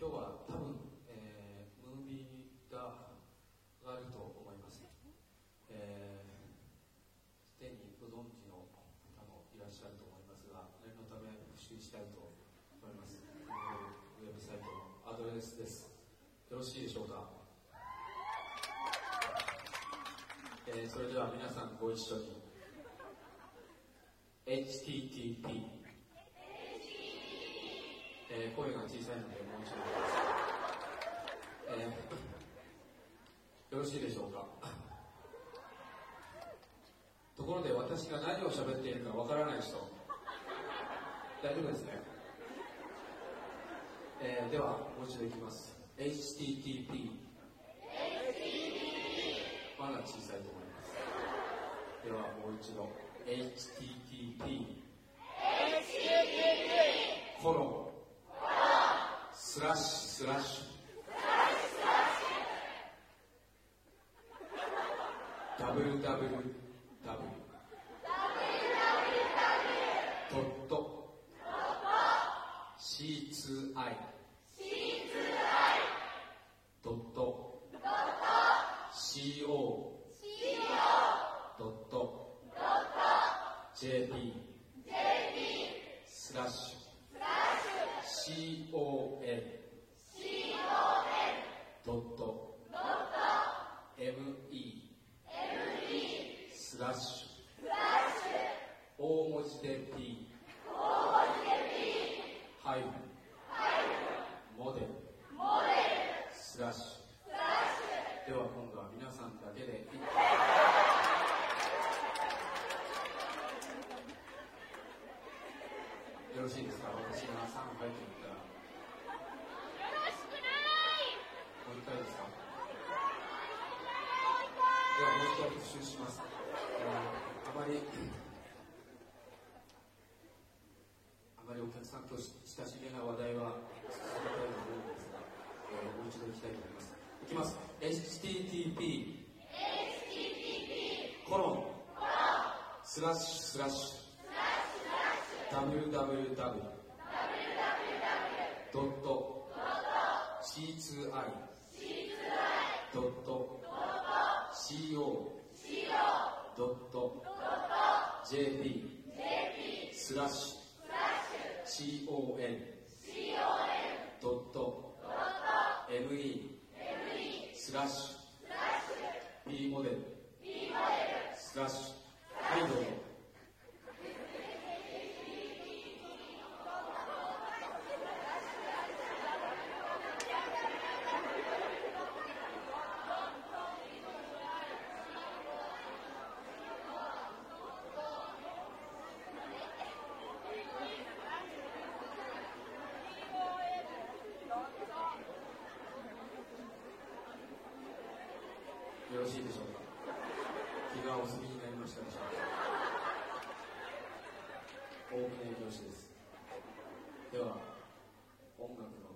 今日は多分、えー、ムービーがあると思います。えー、すでにご存知の方もいらっしゃると思いますが、念のため復習したいと思います。ウェブサイトのアドレスです。よろしいでしょうか？えー、それでは皆さんご一緒に。http えー声が小さいのでもう一度えーよろしいでしょうか？ところで私が何を喋っているかわからない人。大丈夫ですね、えーではもう一度いきます。HTTP まだ小さいと思います。ではもう一度。HTTP コロンスラッシュ。スラッシュ www ドット。C2I ドット。CO ドット。JP スラッシュ。CON ドット ME スラッシュラッシュ。大文字で P 大文字で p ハイフン。モデル。スラッシュ。あまりお客さんと親しげな話題は続けたいと思うんですがもう一度いきたいと思いますいきます。HTTPHTTP コロンスラッシュスラッシュ。www ドット。C2I ドット。CO ドット。JP スラッシュスラッシュ CON ドット。ドット。ME スラッシュ P モデルスラッシュはいどうぞよろしいでしょうか？気がお済みになりましたでしょうか？大船教師です。では音楽の。